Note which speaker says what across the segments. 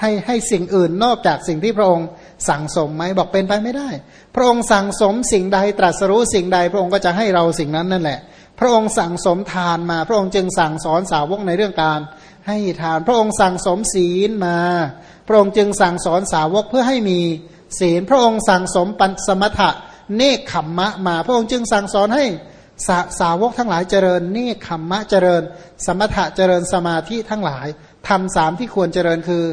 Speaker 1: ให้ให้สิ่งอื่นนอกจากสิ่งที่พระองค์สั่งสมไหมบอกเป็นไปไม่ได้ พระองค์สั่งสมสิ่งใดตรัสรู้สิ่งใด พระองค์ก็จะให้เราสิ่งนั้นนั่นแหละ พระองค์สั่งสมทานมา พระองค์จึงสั่งสอนสาวกในเรื่องการให้ทาน พระองค์สั่งสมศีลมา พระองค์จึงสั่งสอนสาวกเพื่อให้มีศีล พระองค์สั่งสมปัญสมถะเนคขมมะมา พระองค์จึงสั่งสอนให้สาสาวกทั้งหลายเจริญเนคขมมะเจริญ สมถะเจริญสมาธิทั้งหลายทำสามที่ควรเจริญคือ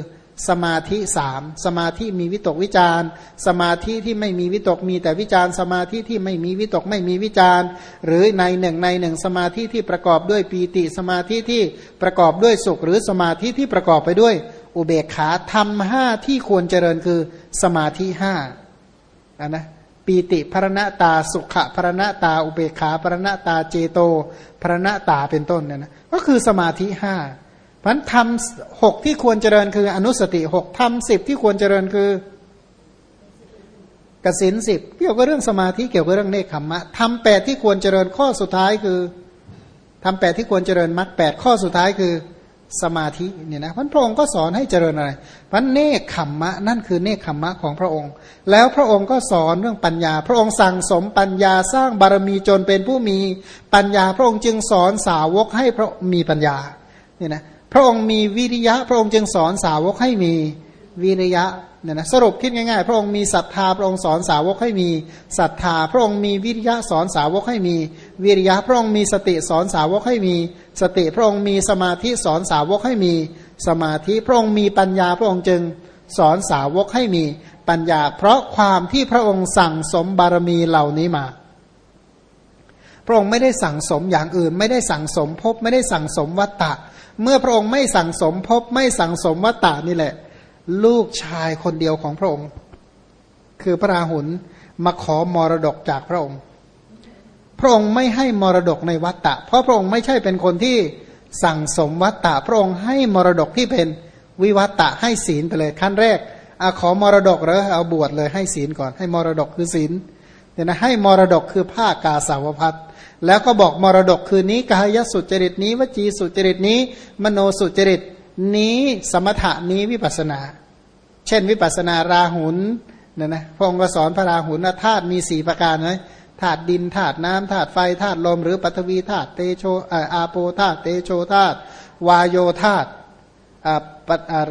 Speaker 1: สมาธิสามสมาธิมีวิตกวิจารสมาธิที่ไม่มีวิตกมีแต่วิจารสมาธิที่ไม่มีวิตกไม่มีวิจารหรือในหนึ่งในหนึ่งสมาธิที่ประกอบด้วยปีติ สมาธิที่ประกอบด้วยสุข หรือสมาธิที่ประกอบไปด้วย อุเบกขาทำห้าที่ควรเจริญคือสมาธิห้าอันนะปีติภรณตาสุขะภรณตา อุเบกขาภรณตาเจโตภรณตาเป็นต้นเนี่ยนะก็คือสมาธิห้า พันทำหกที่ควรเจริญคืออนุสติหกทำสิบที่ควรเจริญคือกสินสิบเกี่ยวกับเรื่องสมาธิเกี่ยวกับเรื่องเนคขมมะทำแปดที่ควรเจริญข้อสุดท้ายคือทำแปดที่ควรเจริญมรรคแปดข้อสุดท้ายคือสมาธิเนี่ยนะพันพระองค์ก็สอนให้เจริญอะไรพันเนคขมมะนั่นคือเนคขมมะของพระองค์ แล้วพระองค์ก็สอนเรื่องปัญญา พระองค์สั่งสมปัญญาสร้างบารมีจนเป็นผู้มีปัญญา พระองค์จึงสอนสาวกให้พระมีปัญญาเนี่ยนะ พระองค์มีวิริยะ พระองค์จึงสอนสาวกให้มีวิริยะเนี่ยนะสรุปคิดง่ายๆ พระองค์มีศรัทธาพระองค์สอนสาวกให้มีศรัทธา พระองค์มีวิริยะสอนสาวกให้มี วิริยะ พระองค์มีสติสอนสาวกให้มี สติ พระองค์มีสมาธิสอนสาวกให้มี สมาธิ พระองค์มีปัญญา พระองค์จึงสอนสาวกให้มีปัญญา เพราะความที่พระองค์สั่งสมบารมีเหล่านี้มา พระองค์ไม่ได้สั่งสมอย่างอื่น ไม่ได้สั่งสมภพไม่ได้สั่งสมวัตตะ เมื่อพระองค์ไม่สั่งสมภพไม่สั่งสมวัตตานี่แหละ ลูกชายคนเดียวของพระองค์ คือพระราหุลมาขอมรดกจากพระองค์ พระองค์ไม่ให้มรดกในวัตตะ เพราะพระองค์ไม่ใช่เป็นคนที่สั่งสมวัตตะ พระองค์ให้มรดกที่เป็นวิวัตตะให้ศีลไปเลยขั้นแรกอขอมรดกหรอเอาบวชเลยให้ศีลก่อนให้มรดกคือศีลเนี่ยนะให้มรดกคือผ้ากาสาวพัด แล้วก็บอกมรดกคืนนี้กายสุจริตนี้ วจีสุจริตนี้ มโนสุจริตนี้สมถะนี้วิปัสนา เช่นวิปัสนาราหุลเนี่ยนะพระองค์ก็สอนพระราหุลธาตุมีสี่ประการไหมธาตุดินธาตุน้ำธาตุไฟธาตุลม หรือปฐวีธาตุเตโชอาโปธาตุเตโชธาตุวายโยธาตุ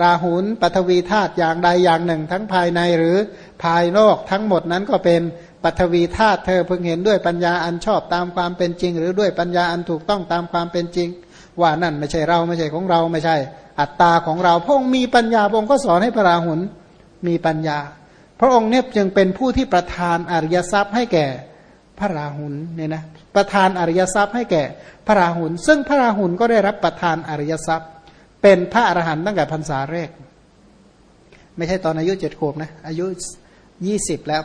Speaker 1: ราหุลปฐวีธาตุอย่างใดอย่างหนึ่ง ทั้งภายในหรือภายนอกทั้งหมดนั้นก็เป็น ปัทวีธาตุเธอเพิ่งเห็นด้วยปัญญาอันชอบตามความเป็นจริง หรือด้วยปัญญาอันถูกต้องตามความเป็นจริง ว่านั่นไม่ใช่เราไม่ใช่ของเราไม่ใช่ อัตตาของเราพระองค์มีปัญญาพระองค์ก็สอนให้พระราหุลมีปัญญา พระองค์เนี่ยจึงเป็นผู้ที่ประทานอริยทรัพย์ให้แก่พระราหุลเนี่ยนะประทานอริยทรัพย์ให้แก่พระราหุลซึ่งพระราหุลก็ได้รับประทานอริยทรัพย์ เป็นพระอรหันต์ตั้งแต่พรรษาแรก ไม่ใช่ตอนอายุเจ็ดขวบนะอายุ ยี่สิบแล้ว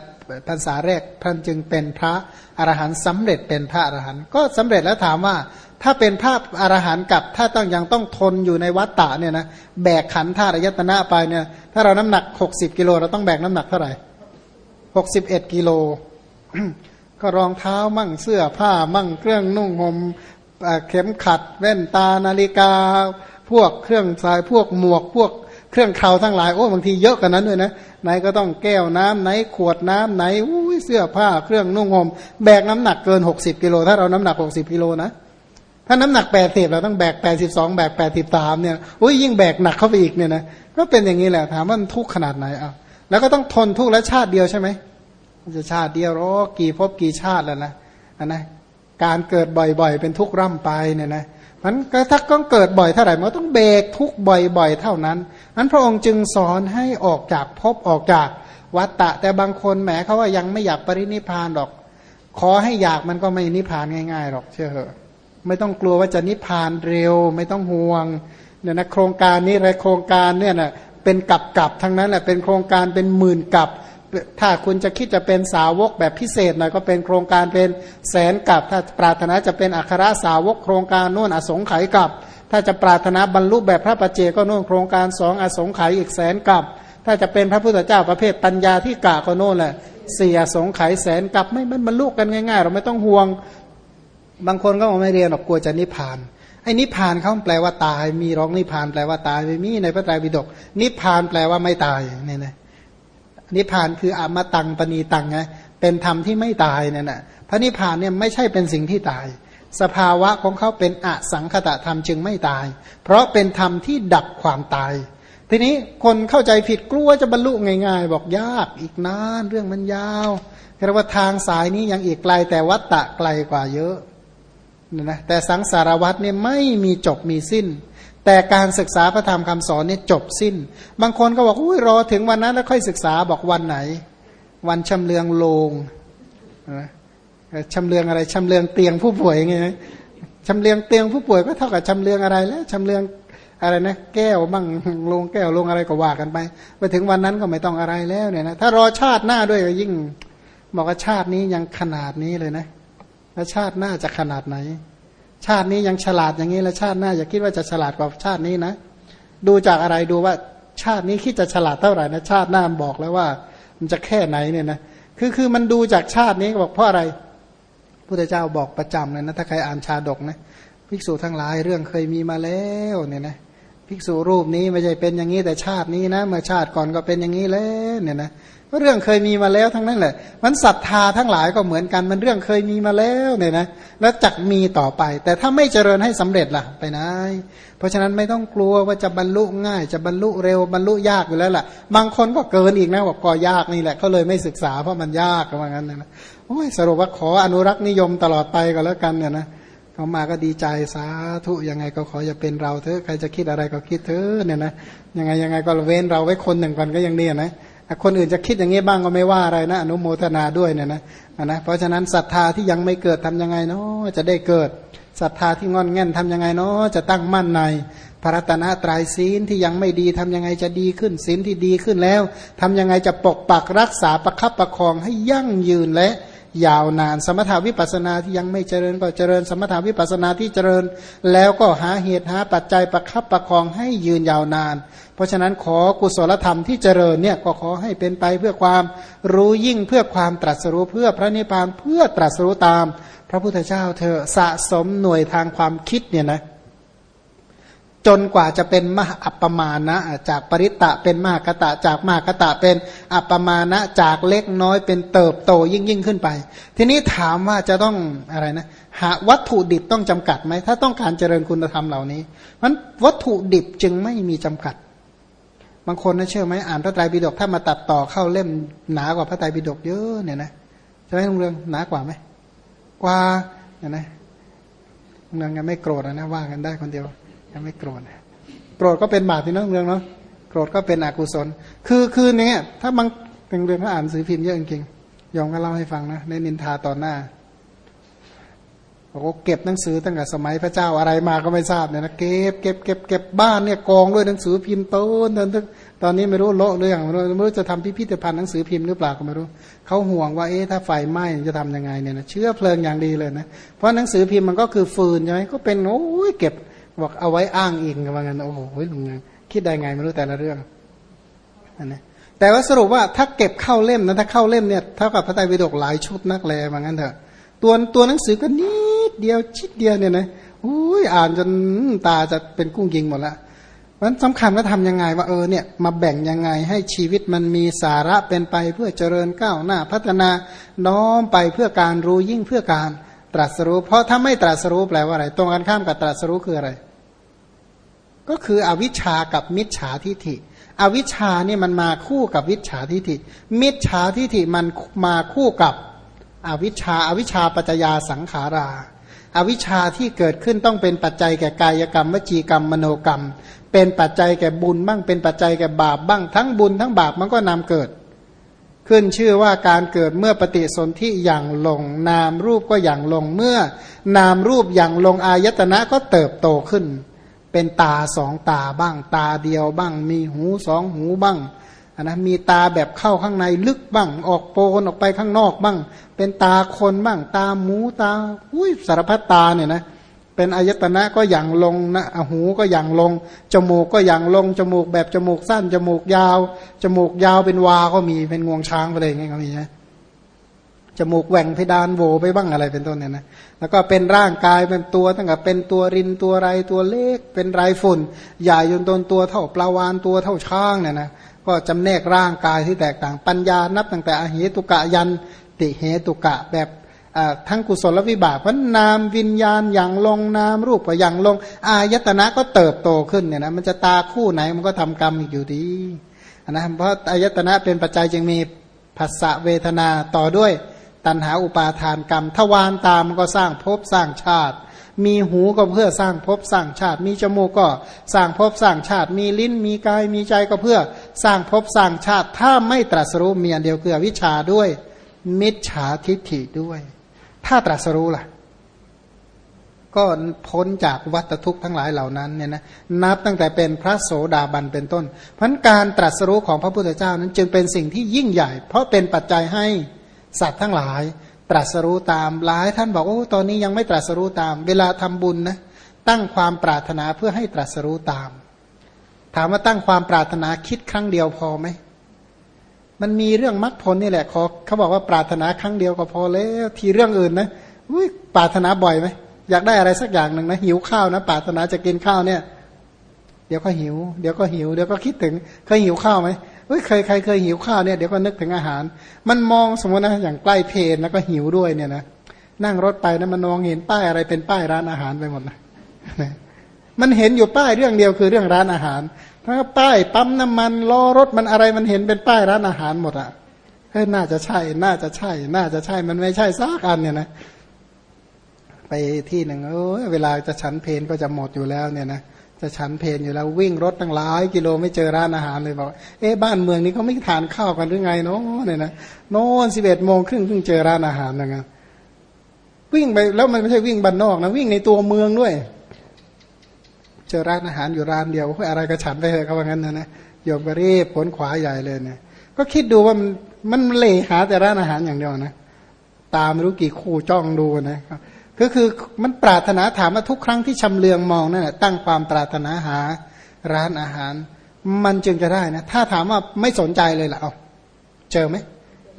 Speaker 1: พรรษาแรกท่านจึงเป็นพระอรหันต์สำเร็จเป็นพระอรหันต์ก็สำเร็จแล้วถามว่า ถ้าเป็นพระอรหันต์กับถ้าต้องยังต้องทนอยู่ในวัฏฏะเนี่ยนะแบกขันธาตุยตนะไปเนี่ยถ้าเราน้ำหนักหกสิบกิโลเราต้องแบกน้ำหนักเท่าไหร่หกสิบเอ็ดกิโลก็รองเท้ามั่งเสื้อผ้ามั่งเครื่องนุ่งห่มเข็มขัด แว่นตานาฬิกา พวกเครื่องสายพวกหมวกพวก เครื่องเคราทั้งหลายโอ้บางทีเยอะกันนั้นด้วยนะไหนก็ต้องแก้วน้ำไหนขวดน้ำไหนอุ้ยเสื้อผ้าเครื่องนุ่งห่มแบกน้ำหนักเกินหกสิบกิโลถ้าเราน้ำหนักหกสิบกิโลนะถ้าน้ำหนักแปดสิบเราต้องแบกแปดสิบสองแบกแปดสิบสามเนี่ยอุ้ยยิ่งแบกหนักเข้าไปอีกเนี่ยนะก็เป็นอย่างนี้แหละถามว่ามันทุกข์ขนาดไหนอะแล้วก็ต้องทนทุกข์และชาติเดียวใช่ไหมจะชาติเดียวรอกี่ภพกี่ชาติแล้วนะอันนะการเกิดบ่อยๆ เป็นทุกข์ร่ำไปเนี่ยนะ มันก็ถ้าก็เกิดบ่อยเท่าไหร่มันต้องเบรกทุกบ่อยๆเท่านั้นนั้นพระองค์จึงสอนให้ออกจากภพออกจากวัตตะ แต่บางคนแหมเขาว่ายังไม่อยากปรินิพานหรอก ขอให้อยากมันก็ไม่นิพานง่ายๆหรอกเชื่อเหอะไม่ต้องกลัวว่าจะนิพานเร็ว ไม่ต้องห่วงเนี่ยนะโครงการนี้อะไรโครงการเนี่ยนะเป็นกับกับทั้งนั้นแหละเป็นโครงการเป็นหมื่นกับ ถ้าคุณจะคิดจะเป็นสาวกแบบพิเศษหน่อยก็เป็นโครงการเป็นแสนกับถ้าปรารถนาจะเป็นอัครสาวกโครงการโน่นอสงไขยกับ ถ้าจะปรารถนาบรรลุแบบพระปัจเจก็โน่นโครงการสองอสงไขยอีกแสนกับ ถ้าจะเป็นพระพุทธเจ้าประเภทปัญญาที่กะก็โน่นแหละเสียสงไขยแสนกับไม่มันบรรลุกันง่ายๆ เราไม่ต้องห่วงบางคนก็ไม่เรียนหรอกกลัวจะนิพพานไออ้นิพพานเขาแปลว่าตาย มีร้องนิพพานแปลว่าตายไม่มีในพระไตรปิฎกนิพพานแปลว่าไม่ตายเนี่ยนะ นิพพานคืออมตังปณีตังไงเป็นธรรมที่ไม่ตายเนี่ยนะพระนิพพานเนี่ยไม่ใช่เป็นสิ่งที่ตาย สภาวะของเขาเป็นอสังคตะธรรมจึงไม่ตาย เพราะเป็นธรรมที่ดับความตาย ทีนี้คนเข้าใจผิดกลัวจะบรรลุง่ายๆ บอกยากอีกนานเรื่องมันยาวเรียกว่าทางสายนี้ยังอีกไกลแต่วัตตะไกลกว่าเยอะนะแต่สังสารวัตเนี่ยไม่มีจบมีสิ้น แต่การศึกษาพระธรรมคำสอนนี่จบสิ้น บางคนก็บอกอุ้ยรอถึงวันนั้นแล้วค่อยศึกษาบอกวันไหน วันชำเลืองโลงนะชำเลืองอะไรชำเลืองเตียงผู้ป่วยไงชำเลืองเตียงผู้ป่วยก็เท่ากับชำเลืองอะไรแล้วชำเลืองอะไรนะแก้วบ้างลงแก้วลงอะไรก็ว่ากันไปไปถึงวันนั้นก็ไม่ต้องอะไรแล้วเนี่ยนะถ้ารอชาติหน้าด้วยก็ยิ่งบอกว่าชาตินี้ยังขนาดนี้เลยนะแล้วชาติหน้าจะขนาดไหน ชาตินี้ยังฉลาดอย่างนี้แล้วชาติหน้าอย่าคิดว่าจะฉลาดกว่าชาตินี้นะ ดูจากอะไรดูว่าชาตินี้คิดจะฉลาดเท่าไหร่นะชาติหน้าบอกแล้วว่า มันจะแค่ไหนเนี่ยนะคือคือมันดูจากชาตินี้บอกเพราะอะไรพุทธเจ้าบอกประจำเลยนะถ้าใครอ่านชาดกนะภิกษุทั้งหลายเรื่องเคยมีมาแล้วเนี่ยนะ ภิกษุรูปนี้ไม่ใช่เป็นอย่างนี้แต่ชาตินี้นะเมื่อชาติก่อนก็เป็นอย่างนี้แล้วเนี่ยนะเรื่องเคยมีมาแล้วทั้งนั้นแหละ มันศรัทธาทั้งหลายก็เหมือนกันมันเรื่องเคยมีมาแล้วเนี่ยนะแล้วจักมีต่อไป แต่ถ้าไม่เจริญให้สำเร็จล่ะไปไหนเพราะฉะนั้นไม่ต้องกลัวว่าจะบรรลุง่าย จะบรรลุเร็วบรรลุยากอยู่แล้วล่ะ บางคนก็เกินอีกนะบอกก็ยากนี่แหละเขาเลยไม่ศึกษาเพราะมันยากก็ว่างั้นนะโอ้ยสรุปว่าขออนุรักษ์นิยมตลอดไปก็แล้วกันเนี่ยนะ เขามาก็ดีใจสาธุยังไงก็ขออย่าเป็นเราเถอะใครจะคิดอะไรก็คิดเถอะเนี่ยนะยังไงยังไงก็เว้นเราไว้คนหนึ่งก่อนก็ยังเนี่ยนะคนอื่นจะคิดอย่างนี้บ้างก็ไม่ว่าอะไรนะอนุโมทนาด้วยเนี่ยนะนะเพราะฉะนั้นศรัทธาที่ยังไม่เกิดทํำยังไงเนาะจะได้เกิดศรัทธาที่งอนแง่นทำยังไงเนาะจะตั้งมั่นในพระรัตนตรัยศีลที่ยังไม่ดีทำยังไงจะดีขึ้นศีลที่ดีขึ้นแล้วทำยังไงจะปกปักรักษาประคับประคองให้ยั่งยืนและ ยาวนาน สมถาวิปัสนาที่ยังไม่เจริญก็เจริญ สมถาวิปัสนาที่เจริญ แล้วก็หาเหตุหาปัจจัยประคับประคองให้ยืนยาวนาน เพราะฉะนั้นขอกุศลธรรมที่เจริญเนี่ยก็ขอให้เป็นไปเพื่อความรู้ยิ่งเพื่อความตรัสรู้เพื่อพระนิพพานเพื่อตรัสรู้ตาม พระพุทธเจ้าเธอสะสมหน่วยทางความคิดเนี่ยนะ จนกว่าจะเป็นมหอัปปมาณะจากปริตะเป็นมหากตะจากมหากตะเป็นอัปปมาณะจากเล็กน้อยเป็นเติบโตยิ่งยิ่งขึ้นไป ทีนี้ถามว่าจะต้องอะไรนะหาวัตถุดิบต้องจำกัดไหมถ้าต้องการเจริญคุณธรรมเหล่านี้มันวัตถุดิบจึงไม่มีจำกัด บางคนนะเชื่อไหมอ่านพระไตรปิฎกถ้ามาตัดต่อเข้าเล่มหนากว่าพระไตรปิฎกเยอะเนี่ยนะใช่ไหมลุงเรืองหนากว่าไหมกว่าเนี่ยนะลุงเรืองยังไม่โกรธนะว่ากันได้คนเดียว ยังไม่โกรธโกรธก็เป็นบาปที่น้องเรื่องเนาะโกรธก็เป็นอกุศล คือคือเนี้ยถ้าบางเป็นเรื่องเขาอ่านสือพิมพ์เยอะจริงๆยอมก็เล่าให้ฟังนะในนินทาตอนหน้าบอกว่าเก็บหนังสือตั้งแต่สมัยพระเจ้าอะไรมาก็ไม่ทราบเนี่ยนะเก็บเก็บเก็บเก็บบ้านเนี่ยกองด้วยหนังสือพิมพ์โต้นตอนตอนนี้ไม่รู้โละเรื่องไม่รู้ไม่รู้จะทำพิพิธภัณฑ์หนังสือพิมพ์หรือเปล่าก็ไม่รู้เขาห่วงว่าเอ๊ะถ้าไฟไหม้จะทํำยังไงเนี่ยนะเชื้อเพลิงอย่างดีเลยนะเพราะหนังสือพิมพ์มันก็คือฟืนใช่ไหมก็เป็นโอ้ยเก็บ บอกเอาไว้อ้างอิงกันว่างั้นโอ้โหลุงคิดได้ไงไม่รู้แต่ละเรื่องนนี้แต่ว่าสรุปว่าถ้าเก็บเข้าเล่มนะถ้าเข้าเล่มเนี่ยเท่ากับพระไตรปิฎกหลายชุดนักแลว่างั้นเถอะตัวตัวหนังสือก็นิดเดียวชิดเดียวเนี่ยนะอุ้ยอ่านจนตาจะเป็นกุ้งยิงหมดละมันสำคัญว่าทำยังไงว่าเออเนี่ยมาแบ่งยังไงให้ชีวิตมันมีสาระเป็นไปเพื่อเจริญก้าวหน้า พัฒนาน้อมไปเพื่อการรู้ยิ่งเพื่อการตรัสรู้ เพราะถ้าไม่ตรัสรู้แปลว่าอะไร ตรงกันข้ามกับตรัสรู้คืออะไร ก็คืออวิชชากับมิจฉาทิฐิ อวิชชานี่มันมาคู่กับวิชาทิฐิ มิจฉาทิฐิมันมาคู่กับอวิชชาอวิชชาปัจจยาสังขาราอวิชชาที่เกิดขึ้นต้องเป็นปัจจัยแก่กายกรรม วจีกรรมมโนกรรม เป็นปัจจัยแก่บุญบ้าง เป็นปัจจัยแก่บาปบ้างทั้งบุญทั้งบาปมันก็นำเกิด ขึ้นชื่อว่าการเกิดเมื่อปฏิสนธิอย่างลง นามรูปก็อย่างลงเมื่อนามรูปอย่างลงอายตนะก็เติบโตขึ้น เป็นตาสองตาบ้าง ตาเดียวบ้าง มีหูสองหูบ้างนะมีตาแบบเข้าข้างในลึกบ้าง ออกโปนออกไปข้างนอกบ้าง เป็นตาคนบ้าง ตาหมูตาอุ้ยสารพัดตาเนี่ยนะเป็นอายตนะก็อย่างลงนะหูก็อย่างลง จมูกก็อย่างลง จมูกแบบจมูกสั้น จมูกยาว จมูกยาวเป็นวาก็มีเป็นงวงช้างอะไรอย่างเงี้ยก็มีนะ จมูกแหว่งเพดานโวไปบ้างอะไรเป็นต้นเนี่ยนะแล้วก็เป็นร่างกายเป็นตัวตั้งแต่เป็นตัวรินตัวไรตัวเล็กเป็นไรฝุ่นใหญ่ยนตนตัวเท่าปลาวานตัวเท่าช้างเนี่ยนะก็จำแนกร่างกายที่แตกต่างปัญญานับตั้งแต่อเหตุกะยันติเหตุกะแบบทั้งกุศลวิบากเพราะนามวิญญาณอย่างลงนามรูปอย่างลง อายตนะก็เติบโตขึ้นเนี่ยนะมันจะตาคู่ไหนมันก็ทำกรรมอยู่ดีนะเพราะอายตนะเป็นปัจจัยจึงมีผัสสะเวทนาต่อด้วย ตัณหาอุปาทานกรรม ทวารตามันก็สร้างภพสร้างชาติ มีหูก็เพื่อสร้างภพสร้างชาติ มีจมูกก็สร้างภพสร้างชาติ มีลิ้นมีกายมีใจก็เพื่อสร้างภพสร้างชาติ ถ้าไม่ตรัสรู้มีอันเดียวคือวิชาด้วย มิจฉาทิฏฐิด้วย ถ้าตรัสรู้ล่ะ ก็พ้นจากวัฏทุกข์ทั้งหลายเหล่านั้นเนี่ยนะนับตั้งแต่เป็นพระโสดาบันเป็นต้นพันการตรัสรู้ของพระพุทธเจ้านั้นจึงเป็นสิ่งที่ยิ่งใหญ่ เพราะเป็นปัจจัยให้ สัตว์ทั้งหลาย ตรัสรู้ตามหลายท่านบอกโอ้ตอนนี้ยังไม่ตรัสรู้ตาม เวลาทำบุญนะตั้งความปรารถนาเพื่อให้ตรัสรู้ตาม ถามว่าตั้งความปรารถนาคิดครั้งเดียวพอไหมมันมีเรื่องมรรคผลนี่แหละขอเขาบอกว่าปรารถนาครั้งเดียวก็พอแล้วทีเรื่องอื่นนะปรารถนาบ่อยไหมอยากได้อะไรสักอย่างหนึ่งนะหิวข้าวนะปรารถนาจะกินข้าวเนี่ย เดี๋ยวก็หิว เดี๋ยวก็หิว เดี๋ยวก็คิดถึงเคยหิวข้าวไหม เฮ้ยเคยใครเคยหิวข้าวเนี่ยเดี๋ยวก็นึกถึงอาหาร มันมองสมมตินะอย่างใกล้เพนแล้วก็หิวด้วยเนี่ยนะนั่งรถไปนะมันมองเห็นป้ายอะไรเป็นป้ายร้านอาหารไปหมดนะมันเห็นอยู่ป้ายเรื่องเดียวคือเรื่องร้านอาหารถ้าป้ายปั๊มน้ำมันล้อรถมันอะไรมันเห็นเป็นป้ายร้านอาหารหมดอะเฮ้ยน่าจะใช่ น่าจะใช่ น่าจะใช่ มันไม่ใช่ซักอันเนี่ยนะ ไปที่หนึ่งเออเวลาจะฉันเพนก็จะหมดอยู่แล้วเนี่ยนะ จะฉันเพนอยู่แล้ววิ่งรถตั้งหลายกิโลไม่เจอร้านอาหารเลยบอกเอ๊ะบ้านเมืองนี้เขาไม่ทานข้าวกันหรือไงเนาะเนี่ยนะโน่นสิบเอ็ดโมงครึ่งเพิ่งเจอร้านอาหารนะับวิ่งไปแล้วมันไม่ใช่วิ่งบ้านนอกนะวิ่งในตัวเมืองด้วย เจอร้านอาหารอยู่ร้านเดียวอะไรก็ฉันไปเถอะเขาว่างั้นนะนะโยมก็รีบผลขวาใหญ่เลยเนี่ยก็คิดดูว่ามันมันเล่หาแต่ร้านอาหารอย่างเดียวนะตามรู้กี่คู่จ้องดูนะ ก็คือมันปรารถนาถามว่าทุกครั้งที่ชำเลืองมองนั่นแหละตั้งความปรารถนาหาร้านอาหาร มันจึงจะได้นะ ถ้าถามว่าไม่สนใจเลยล่ะเอาเจอไหม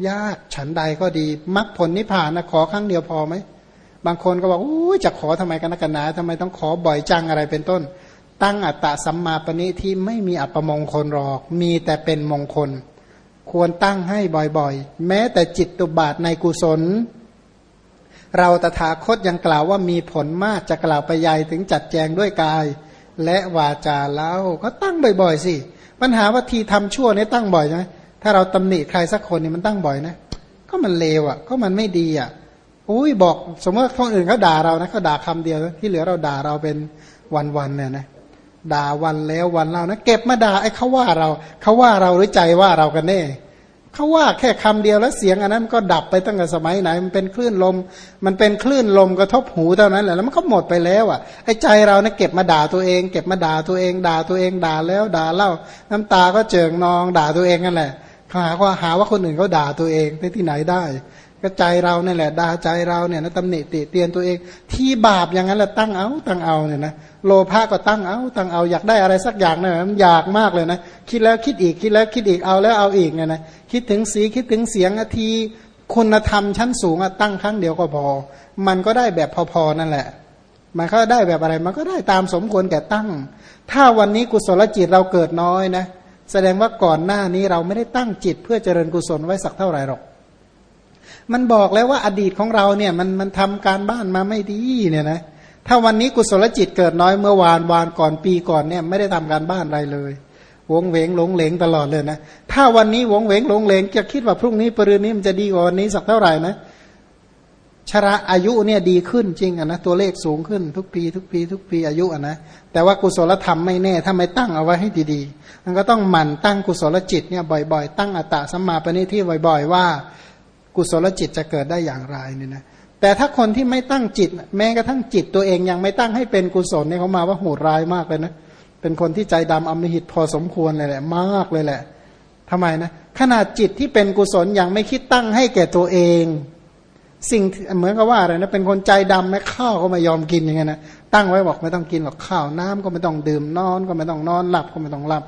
Speaker 1: ยากฉันใดก็ดีมรรคผลนิพพานนะขอครั้งเดียวพอไหมบางคนก็บอกอ้จะขอทำไมกันนักหนาทำไมต้องขอบ่อยจังอะไรเป็นต้น ตั้งอัตตะสัมมาปณิที่ไม่มีอัปมงคลหรอก มีแต่เป็นมงคล ควรตั้งให้บ่อยๆ แม้แต่จิตตุบาทในกุศล เราตถาคตยังกล่าวว่ามีผลมากจะกล่าวไปใหญ่ถึงจัดแจงด้วยกาย และวาจาแล้วก็ตั้งบ่อยๆสิปัญหาว่าทีทำชั่วนี่ตั้งบ่อยใช่ไหมถ้าเราตำหนิใครสักคนนี่มันตั้งบ่อยนะ ก็มันเลวอะ ก็มันไม่ดีอะอุ้ยบอก สมมติคนอื่นเขาด่าเรานะเขาด่าคำเดียวที่เหลือเราด่าเราเป็นวันๆเนี่ยนะด่าวันแล้ววันเล่านะเก็บมาด่าไอ้เขาว่าเราเขาว่าเราหรือใจว่าเรากันแน่ เขาว่าแค่คำเดียวแล้วเสียงอันนั้นก็ดับไปตั้งแต่สมัยไหน มันเป็นคลื่นลม มันเป็นคลื่นลมกระทบหูเท่านั้นแหละแล้วมันก็หมดไปแล้วอะไอ้ใจเรานะเก็บมาด่าตัวเอง เก็บมาด่าตัวเอง ด่าตัวเองด่าแล้วด่าเล่า น้ำตาก็เจิงนองด่าตัวเองนั่นแหละหาว่าหาว่าคนอื่นเขาด่าตัวเองได้ที่ไหนได้ ก็ใจเราเนี่ยแหละด่าใจเราเนี่ยนะตำหนิติเตียนตัวเอง ที่บาปอย่างนั้นแหละตั้งเอาตั้งเอาเนี่ยนะโลภะก็ตั้งเอาตั้งเอาอยากได้อะไรสักอย่างเนี่ยมันอยากมากเลยนะคิดแล้วคิดอีกคิดแล้วคิดอีกเอาแล้วเอาอีกเนี่ยนะคิดถึงสีคิดถึงเสียงอาทีคุณธรรมชั้นสูงอะตั้งครั้งเดียวก็พอ มันก็ได้แบบพอๆนั่นแหละ มันก็ได้แบบอะไรมันก็ได้ตามสมควรแก่ตั้ง ถ้าวันนี้กุศลจิตเราเกิดน้อยนะ แสดงว่าก่อนหน้านี้เราไม่ได้ตั้งจิตเพื่อเจริญกุศลไว้สักเท่าไหร่หรอก มันบอกแล้วว่าอดีตของเราเนี่ยมันมันทำการบ้านมาไม่ดีเนี่ยนะถ้าวันนี้กุศลจิตเกิดน้อยเมื่อวานวานก่อนปีก่อนเนี่ยไม่ได้ทำการบ้านอะไรเลยวงเวงหลงเหลงตลอดเลยนะถ้าวันนี้วงเวงหลงเหลงจะคิดว่าพรุ่งนี้ปรืนนี้มันจะดีกว่าวันนี้สักเท่าไหร่นะชราอายุเนี่ยดีขึ้นจริงอะนะตัวเลขสูงขึ้นทุกปี ทุกปี ทุกปีอายุอะนะแต่ว่ากุศลธรรมไม่แน่ถ้าไม่ตั้งเอาไว้ให้ดีๆ มันก็ต้องหมั่นตั้งกุศลจิตเนี่ยบ่อย ๆ ตั้งอัตตะสัมมาปณิที่บ่อย ๆ ว่า กุศลจิตจะเกิดได้อย่างไรเนี่ยนะแต่ถ้าคนที่ไม่ตั้งจิต แม้กระทั่งจิตตัวเองยังไม่ตั้งให้เป็นกุศลเนี่ยเขามาว่าโหดร้ายมากเลยนะเป็นคนที่ใจดำอมหิตพอสมควรเลยแหละมากเลยแหละทำไมนะขนาดจิตที่เป็นกุศลยังไม่คิดตั้งให้แก่ตัวเอง สิ่งเหมือนกับว่าอะไรนะเป็นคนใจดำแม้ข้าวก็ไม่ยอมกินอย่างเงี้ยนะตั้งไว้บอกไม่ต้องกินหรอกข้าวน้ำก็ไม่ต้องดื่มนอนก็ไม่ต้องนอนหลับก็ไม่ต้องหลับ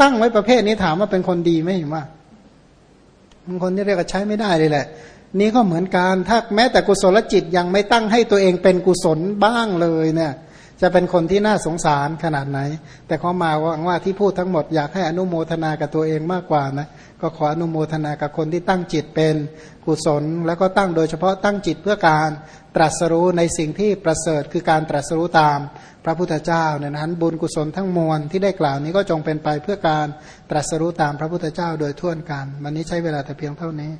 Speaker 1: ตั้งไว้ประเภทนี้ถามว่าเป็นคนดีไหมเห็นว่า บางคนที่เรียกว่าใช้ไม่ได้เลยแหละ นี่ก็เหมือนกันถ้าแม้แต่กุศลจิตยังไม่ตั้งให้ตัวเองเป็นกุศลบ้างเลยเนี่ยจะเป็นคนที่น่าสงสารขนาดไหน แต่เขามาว่าว่าที่พูดทั้งหมดอยากให้อนุโมทนากับตัวเองมากกว่านะ ก็ขออนุโมทนากับคนที่ตั้งจิตเป็นกุศล แล้วก็ตั้งโดยเฉพาะตั้งจิตเพื่อการ ตรัสรู้ในสิ่งที่ประเสริฐคือการตรัสรู้ตามพระพุทธเจ้าเนี่ยนั้นบุญกุศลทั้งมวลที่ได้กล่าวนี้ก็จงเป็นไปเพื่อการตรัสรู้ตามพระพุทธเจ้าโดยทั่วกัน วันนี้ใช้เวลาแต่เพียงเท่านี้